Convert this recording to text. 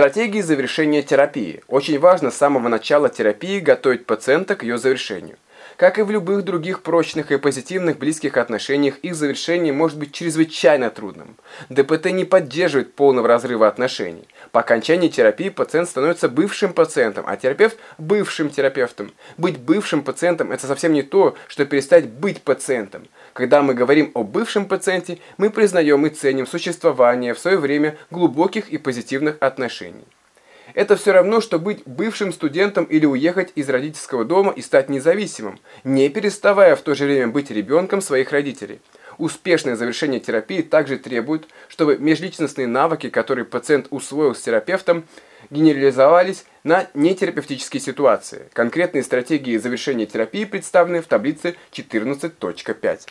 Стратегии завершения терапии. Очень важно с самого начала терапии готовить пациента к ее завершению. Как и в любых других прочных и позитивных близких отношениях, их завершение может быть чрезвычайно трудным. ДПТ не поддерживает полного разрыва отношений. По окончании терапии пациент становится бывшим пациентом, а терапевт – бывшим терапевтом. Быть бывшим пациентом – это совсем не то, что перестать быть пациентом. Когда мы говорим о бывшем пациенте, мы признаем и ценим существование в свое время глубоких и позитивных отношений. Это все равно, что быть бывшим студентом или уехать из родительского дома и стать независимым, не переставая в то же время быть ребенком своих родителей. Успешное завершение терапии также требует, чтобы межличностные навыки, которые пациент усвоил с терапевтом, генерализовались на нетерапевтические ситуации. Конкретные стратегии завершения терапии представлены в таблице 14.5.